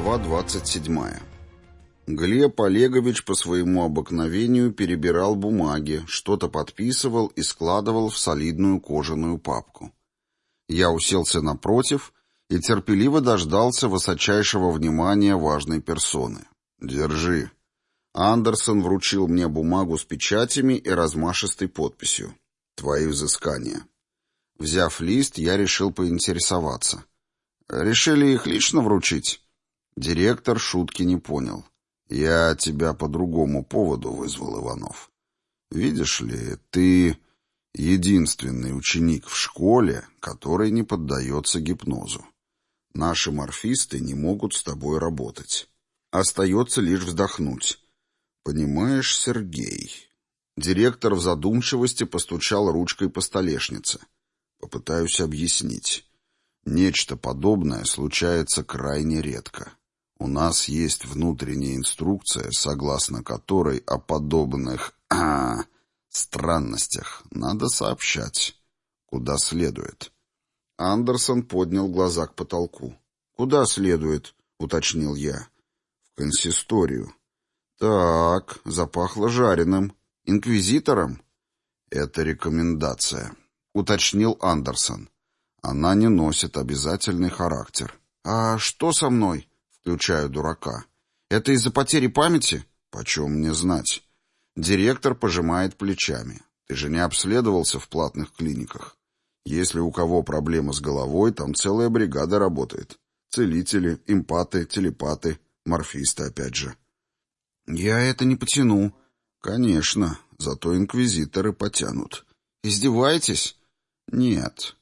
Глава 27. Глеб Олегович по своему обыкновению перебирал бумаги, что-то подписывал и складывал в солидную кожаную папку. Я уселся напротив и терпеливо дождался высочайшего внимания важной персоны. «Держи». Андерсон вручил мне бумагу с печатями и размашистой подписью. «Твои взыскания». Взяв лист, я решил поинтересоваться. «Решили их лично вручить?» Директор шутки не понял. «Я тебя по другому поводу вызвал, Иванов. Видишь ли, ты единственный ученик в школе, который не поддается гипнозу. Наши морфисты не могут с тобой работать. Остается лишь вздохнуть. Понимаешь, Сергей...» Директор в задумчивости постучал ручкой по столешнице. «Попытаюсь объяснить. Нечто подобное случается крайне редко. У нас есть внутренняя инструкция, согласно которой о подобных а, странностях надо сообщать, куда следует. Андерсон поднял глаза к потолку. «Куда следует?» — уточнил я. «В консисторию». «Так, запахло жареным. Инквизитором?» «Это рекомендация», — уточнил Андерсон. «Она не носит обязательный характер». «А что со мной?» Включаю дурака. Это из-за потери памяти? Почем мне знать? Директор пожимает плечами. Ты же не обследовался в платных клиниках. Если у кого проблема с головой, там целая бригада работает. Целители, эмпаты, телепаты, морфисты опять же. Я это не потяну. Конечно, зато инквизиторы потянут. Издеваетесь? Нет.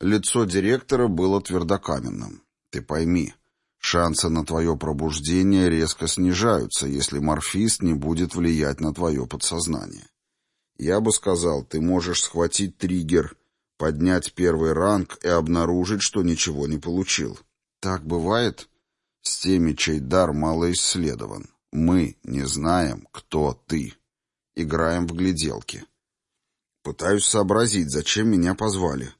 Лицо директора было твердокаменным. Ты пойми, Шансы на твое пробуждение резко снижаются, если морфист не будет влиять на твое подсознание. Я бы сказал, ты можешь схватить триггер, поднять первый ранг и обнаружить, что ничего не получил. Так бывает? С теми, чей дар мало исследован. Мы не знаем, кто ты. Играем в гляделки. Пытаюсь сообразить, зачем меня позвали.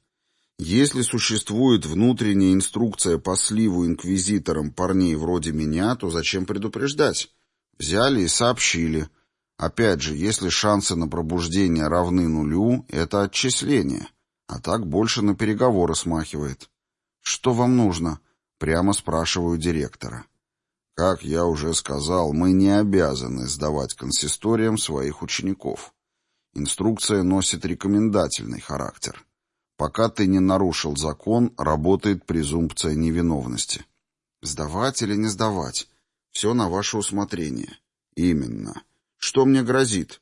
Если существует внутренняя инструкция по сливу инквизиторам парней вроде меня, то зачем предупреждать? Взяли и сообщили. Опять же, если шансы на пробуждение равны нулю, это отчисление. А так больше на переговоры смахивает. «Что вам нужно?» — прямо спрашиваю директора. Как я уже сказал, мы не обязаны сдавать консисториям своих учеников. Инструкция носит рекомендательный характер. Пока ты не нарушил закон, работает презумпция невиновности. Сдавать или не сдавать? Все на ваше усмотрение. Именно. Что мне грозит?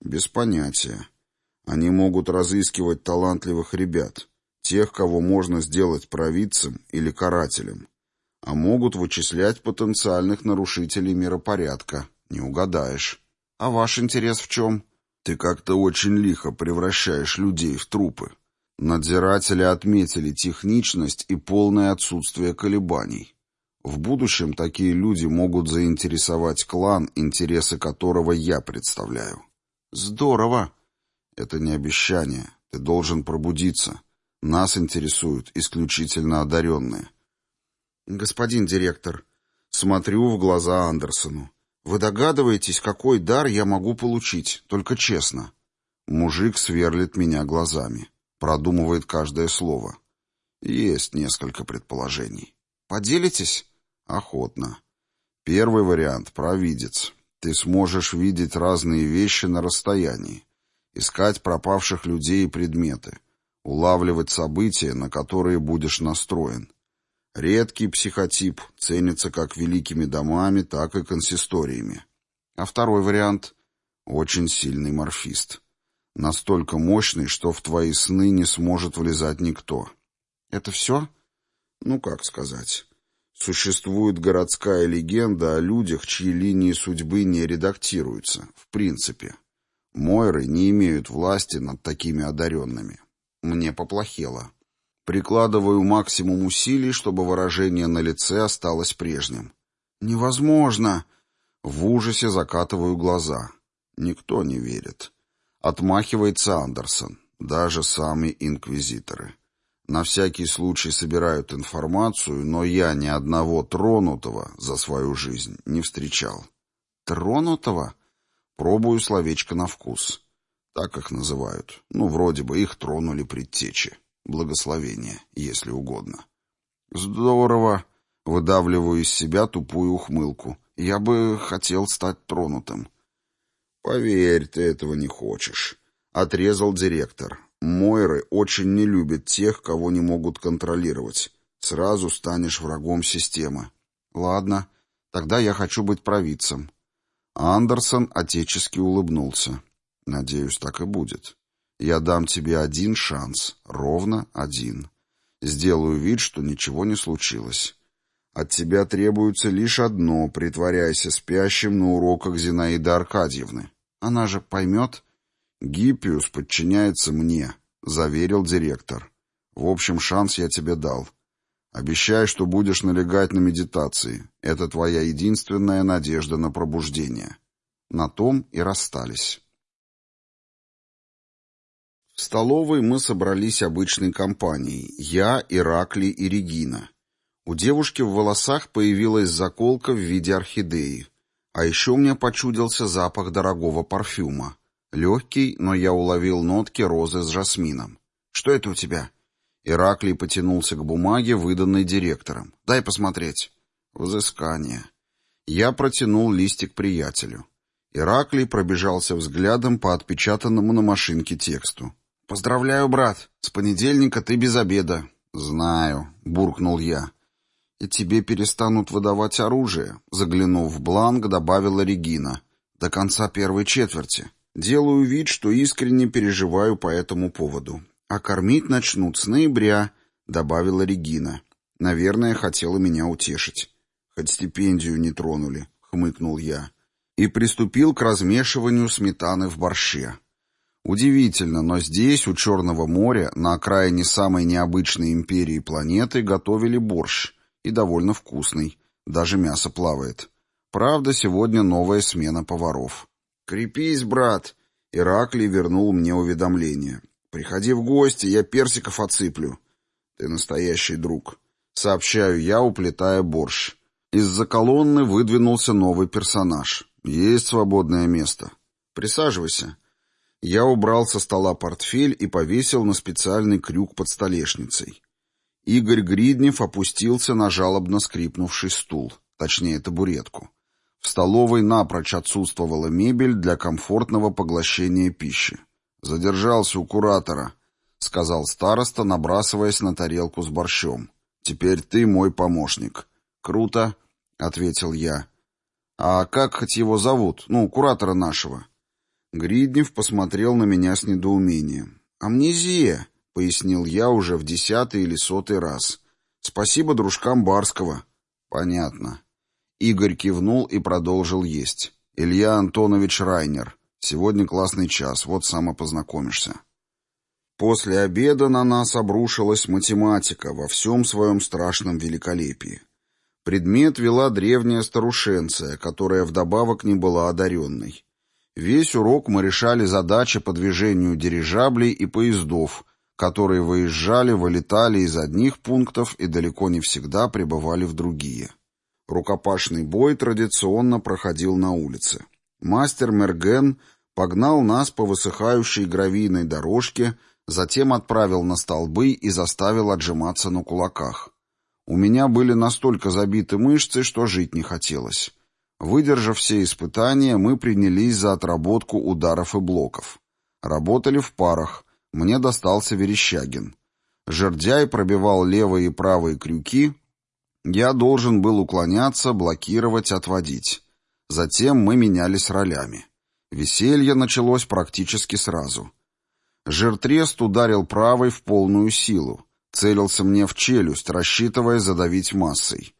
Без понятия. Они могут разыскивать талантливых ребят, тех, кого можно сделать провидцем или карателем, а могут вычислять потенциальных нарушителей миропорядка. Не угадаешь. А ваш интерес в чем? Ты как-то очень лихо превращаешь людей в трупы. Надзиратели отметили техничность и полное отсутствие колебаний. В будущем такие люди могут заинтересовать клан, интересы которого я представляю. Здорово. Это не обещание. Ты должен пробудиться. Нас интересуют исключительно одаренные. Господин директор, смотрю в глаза Андерсону. Вы догадываетесь, какой дар я могу получить, только честно. Мужик сверлит меня глазами. Продумывает каждое слово. Есть несколько предположений. Поделитесь? Охотно. Первый вариант — провидец. Ты сможешь видеть разные вещи на расстоянии, искать пропавших людей и предметы, улавливать события, на которые будешь настроен. Редкий психотип ценится как великими домами, так и консисториями. А второй вариант — очень сильный морфист. Настолько мощный, что в твои сны не сможет влезать никто. Это все? Ну, как сказать. Существует городская легенда о людях, чьи линии судьбы не редактируются, в принципе. Мойры не имеют власти над такими одаренными. Мне поплохело. Прикладываю максимум усилий, чтобы выражение на лице осталось прежним. «Невозможно!» В ужасе закатываю глаза. Никто не верит. Отмахивается Андерсон, даже сами инквизиторы. На всякий случай собирают информацию, но я ни одного тронутого за свою жизнь не встречал. Тронутого? Пробую словечко на вкус. Так их называют. Ну, вроде бы их тронули предтечи. Благословение, если угодно. Здорово. Выдавливаю из себя тупую ухмылку. Я бы хотел стать тронутым. Поверь, ты этого не хочешь. Отрезал директор. Мойры очень не любят тех, кого не могут контролировать. Сразу станешь врагом системы. Ладно, тогда я хочу быть провидцем. Андерсон отечески улыбнулся. Надеюсь, так и будет. Я дам тебе один шанс, ровно один. Сделаю вид, что ничего не случилось. От тебя требуется лишь одно — притворяйся спящим на уроках Зинаиды Аркадьевны. Она же поймет? Гиппиус подчиняется мне, — заверил директор. В общем, шанс я тебе дал. Обещай, что будешь налегать на медитации. Это твоя единственная надежда на пробуждение. На том и расстались. В столовой мы собрались обычной компанией. Я, Ираклий и Регина. У девушки в волосах появилась заколка в виде орхидеи. А еще меня почудился запах дорогого парфюма. Легкий, но я уловил нотки розы с жасмином. «Что это у тебя?» Ираклий потянулся к бумаге, выданной директором. «Дай посмотреть». «Взыскание». Я протянул листик приятелю. Ираклий пробежался взглядом по отпечатанному на машинке тексту. «Поздравляю, брат. С понедельника ты без обеда». «Знаю», — буркнул я. «И тебе перестанут выдавать оружие», — заглянув в бланк, добавила Регина. «До конца первой четверти. Делаю вид, что искренне переживаю по этому поводу. А кормить начнут с ноября», — добавила Регина. Наверное, хотела меня утешить. «Хоть стипендию не тронули», — хмыкнул я. И приступил к размешиванию сметаны в борще. Удивительно, но здесь, у Черного моря, на окраине самой необычной империи планеты, готовили борщ. И довольно вкусный. Даже мясо плавает. Правда, сегодня новая смена поваров. «Крепись, брат!» Ираклий вернул мне уведомление. «Приходи в гости, я персиков отсыплю». «Ты настоящий друг», — сообщаю я, уплетая борщ. Из-за колонны выдвинулся новый персонаж. «Есть свободное место. Присаживайся». Я убрал со стола портфель и повесил на специальный крюк под столешницей. Игорь Гриднев опустился на жалобно скрипнувший стул, точнее табуретку. В столовой напрочь отсутствовала мебель для комфортного поглощения пищи. «Задержался у куратора», — сказал староста, набрасываясь на тарелку с борщом. «Теперь ты мой помощник». «Круто», — ответил я. «А как хоть его зовут? Ну, куратора нашего?» Гриднев посмотрел на меня с недоумением. «Амнезия», — пояснил я уже в десятый или сотый раз. «Спасибо дружкам Барского». «Понятно». Игорь кивнул и продолжил есть. «Илья Антонович Райнер. Сегодня классный час, вот сам познакомишься». После обеда на нас обрушилась математика во всем своем страшном великолепии. Предмет вела древняя старушенция, которая вдобавок не была одаренной. Весь урок мы решали задачи по движению дирижаблей и поездов, которые выезжали, вылетали из одних пунктов и далеко не всегда прибывали в другие. Рукопашный бой традиционно проходил на улице. Мастер Мерген погнал нас по высыхающей гравийной дорожке, затем отправил на столбы и заставил отжиматься на кулаках. У меня были настолько забиты мышцы, что жить не хотелось. Выдержав все испытания, мы принялись за отработку ударов и блоков. Работали в парах. Мне достался Верещагин. Жердяй пробивал левые и правые крюки. Я должен был уклоняться, блокировать, отводить. Затем мы менялись ролями. Веселье началось практически сразу. Жертрест ударил правой в полную силу. Целился мне в челюсть, рассчитывая задавить массой.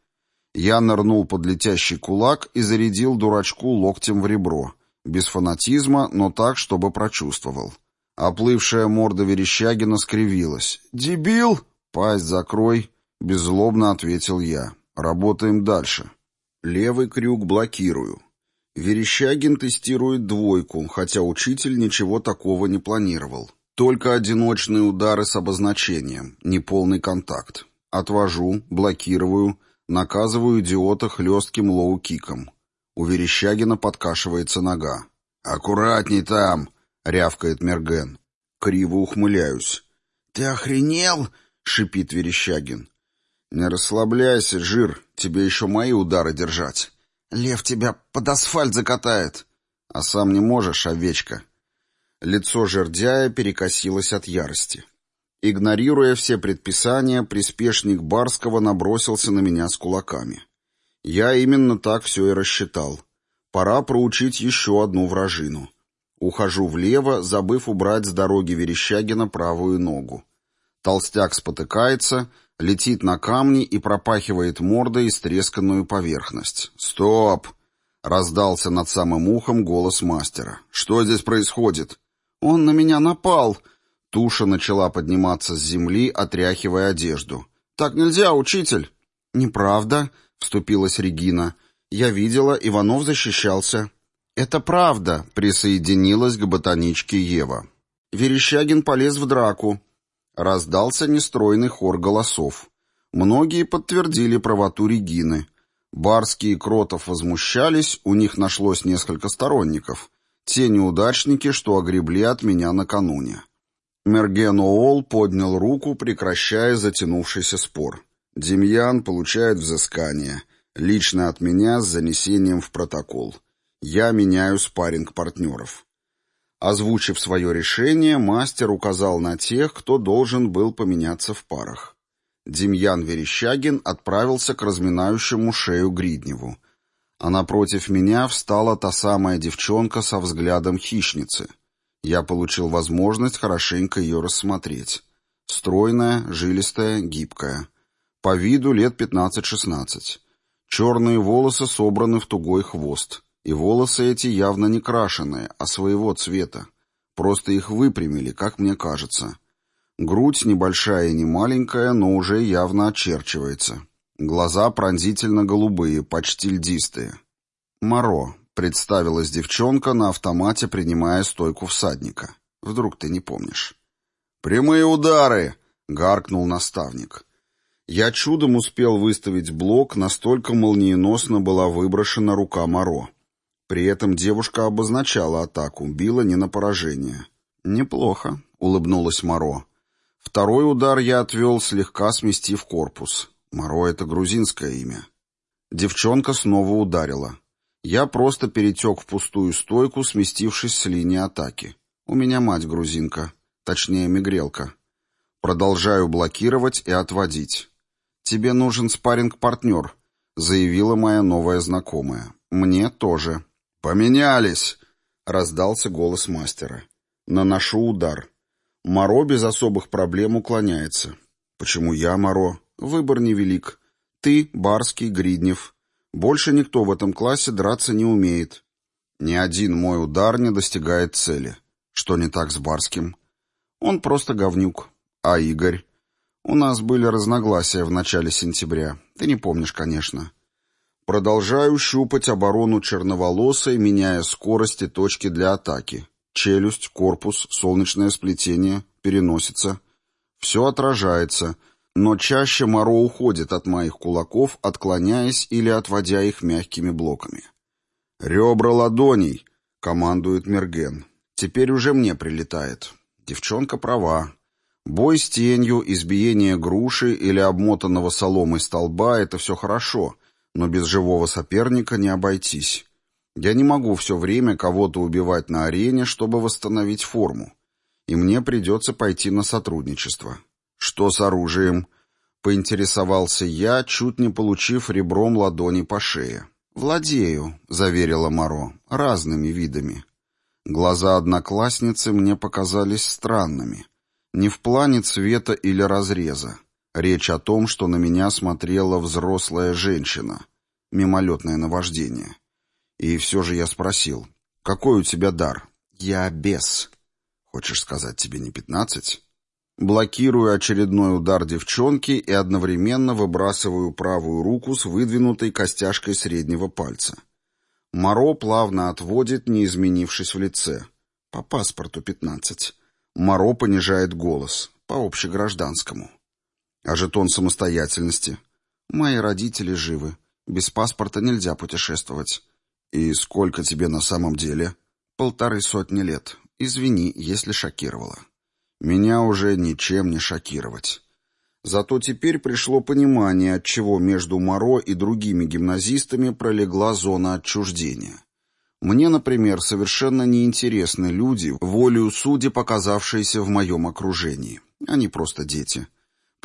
Я нырнул под летящий кулак и зарядил дурачку локтем в ребро. Без фанатизма, но так, чтобы прочувствовал. Оплывшая морда Верещагина скривилась. «Дебил!» «Пасть закрой!» — беззлобно ответил я. «Работаем дальше. Левый крюк блокирую. Верещагин тестирует двойку, хотя учитель ничего такого не планировал. Только одиночные удары с обозначением, неполный контакт. Отвожу, блокирую, наказываю идиота хлестким лоу-киком. У Верещагина подкашивается нога. «Аккуратней там!» — рявкает Мерген. Криво ухмыляюсь. «Ты охренел?» — шипит Верещагин. «Не расслабляйся, жир, тебе еще мои удары держать. Лев тебя под асфальт закатает. А сам не можешь, овечка». Лицо жердяя перекосилось от ярости. Игнорируя все предписания, приспешник Барского набросился на меня с кулаками. Я именно так все и рассчитал. Пора проучить еще одну вражину. Ухожу влево, забыв убрать с дороги Верещагина правую ногу. Толстяк спотыкается, летит на камни и пропахивает мордой истресканную поверхность. «Стоп!» — раздался над самым ухом голос мастера. «Что здесь происходит?» «Он на меня напал!» Туша начала подниматься с земли, отряхивая одежду. «Так нельзя, учитель!» «Неправда», — вступилась Регина. «Я видела, Иванов защищался». «Это правда», — присоединилась к ботаничке Ева. Верещагин полез в драку. Раздался нестройный хор голосов. Многие подтвердили правоту Регины. Барский и Кротов возмущались, у них нашлось несколько сторонников. Те неудачники, что огребли от меня накануне. Мерген Оол поднял руку, прекращая затянувшийся спор. Демьян получает взыскание. Лично от меня с занесением в протокол. Я меняю спарринг партнеров. Озвучив свое решение, мастер указал на тех, кто должен был поменяться в парах. Демьян Верещагин отправился к разминающему шею Гридневу. А напротив меня встала та самая девчонка со взглядом хищницы. Я получил возможность хорошенько ее рассмотреть. Стройная, жилистая, гибкая. По виду лет 15-16. Черные волосы собраны в тугой хвост. И волосы эти явно не крашеные, а своего цвета. Просто их выпрямили, как мне кажется. Грудь небольшая и не маленькая, но уже явно очерчивается. Глаза пронзительно голубые, почти льдистые. «Моро», — представилась девчонка на автомате, принимая стойку всадника. «Вдруг ты не помнишь?» «Прямые удары!» — гаркнул наставник. Я чудом успел выставить блок, настолько молниеносно была выброшена рука Моро. При этом девушка обозначала атаку, била не на поражение. «Неплохо», — улыбнулась Моро. Второй удар я отвел, слегка сместив корпус. Моро — это грузинское имя. Девчонка снова ударила. Я просто перетек в пустую стойку, сместившись с линии атаки. У меня мать грузинка, точнее мигрелка. Продолжаю блокировать и отводить. «Тебе нужен спарринг-партнер», — заявила моя новая знакомая. «Мне тоже». «Поменялись!» — раздался голос мастера. «Наношу удар. Моро без особых проблем уклоняется. Почему я Моро? Выбор невелик. Ты, Барский, Гриднев. Больше никто в этом классе драться не умеет. Ни один мой удар не достигает цели. Что не так с Барским? Он просто говнюк. А Игорь? У нас были разногласия в начале сентября. Ты не помнишь, конечно. Продолжаю щупать оборону черноволосой, меняя скорости точки для атаки. Челюсть, корпус, солнечное сплетение, переносится. Все отражается, но чаще Моро уходит от моих кулаков, отклоняясь или отводя их мягкими блоками. «Ребра ладоней!» — командует Мерген. «Теперь уже мне прилетает. Девчонка права. Бой с тенью, избиение груши или обмотанного соломой столба — это все хорошо» но без живого соперника не обойтись. Я не могу все время кого-то убивать на арене, чтобы восстановить форму. И мне придется пойти на сотрудничество. Что с оружием? Поинтересовался я, чуть не получив ребром ладони по шее. «Владею», — заверила Моро, — «разными видами». Глаза одноклассницы мне показались странными. Не в плане цвета или разреза. Речь о том, что на меня смотрела взрослая женщина. Мимолетное наваждение. И все же я спросил, какой у тебя дар? Я бес. Хочешь сказать, тебе не пятнадцать? Блокирую очередной удар девчонки и одновременно выбрасываю правую руку с выдвинутой костяшкой среднего пальца. Моро плавно отводит, не изменившись в лице. По паспорту пятнадцать. Моро понижает голос, по общегражданскому. А жетон самостоятельности? Мои родители живы. Без паспорта нельзя путешествовать. И сколько тебе на самом деле? Полторы сотни лет. Извини, если шокировала. Меня уже ничем не шокировать. Зато теперь пришло понимание, отчего между Моро и другими гимназистами пролегла зона отчуждения. Мне, например, совершенно неинтересны люди, волею судьи показавшиеся в моем окружении. Они просто дети.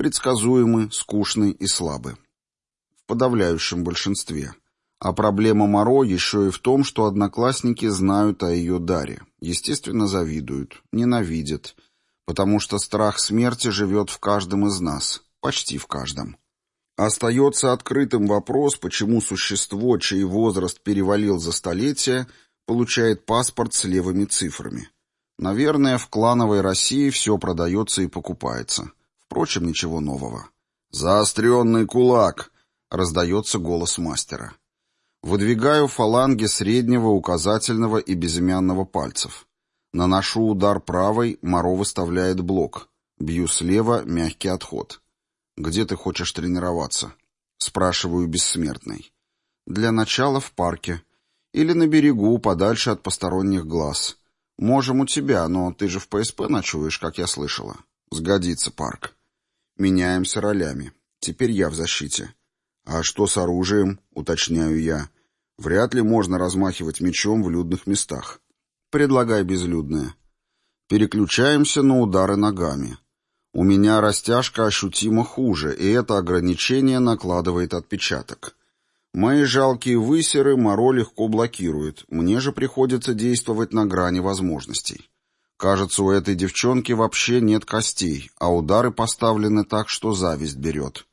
Предсказуемы, скучны и слабы. В подавляющем большинстве. А проблема Моро еще и в том, что одноклассники знают о ее даре. Естественно, завидуют, ненавидят. Потому что страх смерти живет в каждом из нас. Почти в каждом. Остается открытым вопрос, почему существо, чей возраст перевалил за столетия, получает паспорт с левыми цифрами. Наверное, в клановой России все продается и покупается. Впрочем, ничего нового. «Заостренный кулак!» — раздается голос мастера. Выдвигаю фаланги среднего, указательного и безымянного пальцев. Наношу удар правой, Моро выставляет блок. Бью слева, мягкий отход. «Где ты хочешь тренироваться?» Спрашиваю бессмертный. «Для начала в парке. Или на берегу, подальше от посторонних глаз. Можем у тебя, но ты же в ПСП ночуешь, как я слышала. Сгодится парк. Меняемся ролями. Теперь я в защите. «А что с оружием?» — уточняю я. «Вряд ли можно размахивать мечом в людных местах. Предлагай безлюдное». Переключаемся на удары ногами. У меня растяжка ощутимо хуже, и это ограничение накладывает отпечаток. Мои жалкие высеры Моро легко блокирует, мне же приходится действовать на грани возможностей. Кажется, у этой девчонки вообще нет костей, а удары поставлены так, что зависть берет.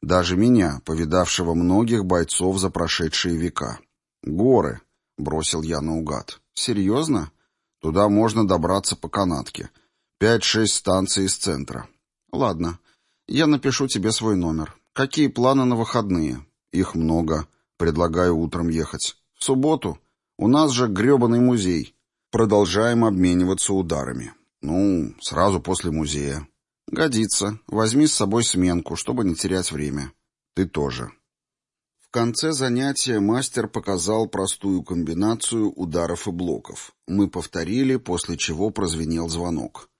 Даже меня, повидавшего многих бойцов за прошедшие века. «Горы», — бросил я наугад. «Серьезно? Туда можно добраться по канатке. Пять-шесть станций из центра. Ладно, я напишу тебе свой номер. Какие планы на выходные? Их много. Предлагаю утром ехать. В субботу? У нас же грёбаный музей. Продолжаем обмениваться ударами. Ну, сразу после музея. «Годится. Возьми с собой сменку, чтобы не терять время. Ты тоже». В конце занятия мастер показал простую комбинацию ударов и блоков. Мы повторили, после чего прозвенел звонок.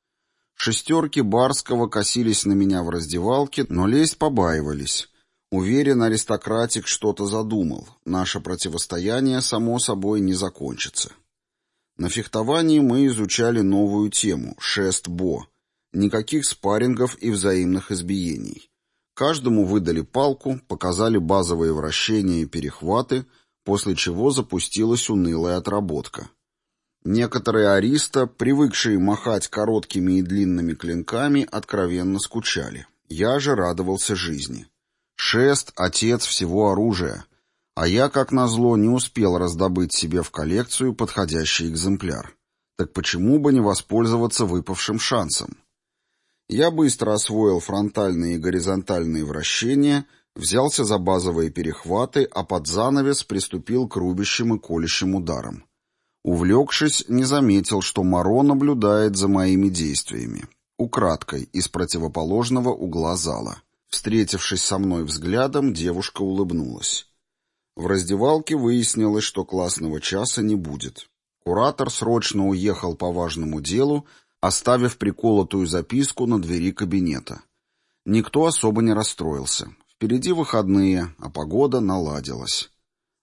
Шестерки Барского косились на меня в раздевалке, но лезть побаивались. Уверен, аристократик что-то задумал. Наше противостояние, само собой, не закончится. На фехтовании мы изучали новую тему — шест-бо — Никаких спаррингов и взаимных избиений. Каждому выдали палку, показали базовые вращения и перехваты, после чего запустилась унылая отработка. Некоторые ариста, привыкшие махать короткими и длинными клинками, откровенно скучали. Я же радовался жизни. Шест — отец всего оружия, а я, как назло, не успел раздобыть себе в коллекцию подходящий экземпляр. Так почему бы не воспользоваться выпавшим шансом? Я быстро освоил фронтальные и горизонтальные вращения, взялся за базовые перехваты, а под занавес приступил к рубящим и колющим ударам. Увлекшись, не заметил, что Моро наблюдает за моими действиями. Украдкой, из противоположного угла зала. Встретившись со мной взглядом, девушка улыбнулась. В раздевалке выяснилось, что классного часа не будет. Куратор срочно уехал по важному делу, оставив приколотую записку на двери кабинета. Никто особо не расстроился. Впереди выходные, а погода наладилась.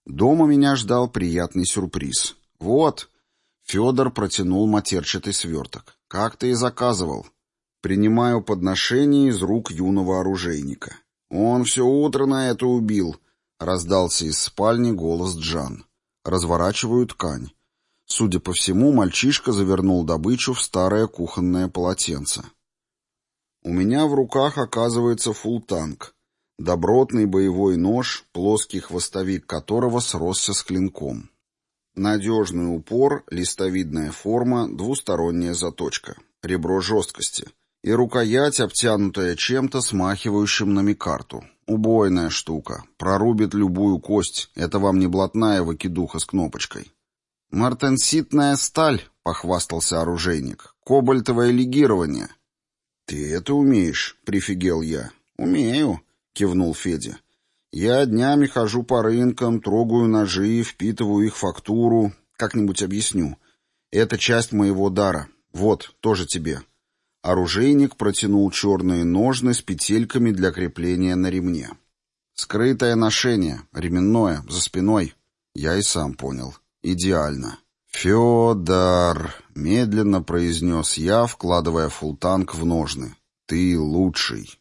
Дома меня ждал приятный сюрприз. «Вот!» Федор протянул матерчатый сверток. «Как ты и заказывал?» Принимаю подношение из рук юного оружейника. «Он все утро на это убил», — раздался из спальни голос Джан. Разворачиваю ткань. Судя по всему, мальчишка завернул добычу в старое кухонное полотенце. У меня в руках оказывается фултанк. Добротный боевой нож, плоский хвостовик которого сросся с клинком. Надежный упор, листовидная форма, двусторонняя заточка, ребро жесткости и рукоять, обтянутая чем-то, смахивающим на микарту. Убойная штука, прорубит любую кость, это вам не блатная выкидуха с кнопочкой. «Мартенситная сталь», — похвастался оружейник. «Кобальтовое легирование». «Ты это умеешь?» — прифигел я. «Умею», — кивнул Федя. «Я днями хожу по рынкам, трогаю ножи, впитываю их фактуру. Как-нибудь объясню. Это часть моего дара. Вот, тоже тебе». Оружейник протянул черные ножны с петельками для крепления на ремне. «Скрытое ношение, ременное, за спиной». Я и сам понял. «Идеально». «Федор», — медленно произнес я, вкладывая фултанг в ножны, — «ты лучший».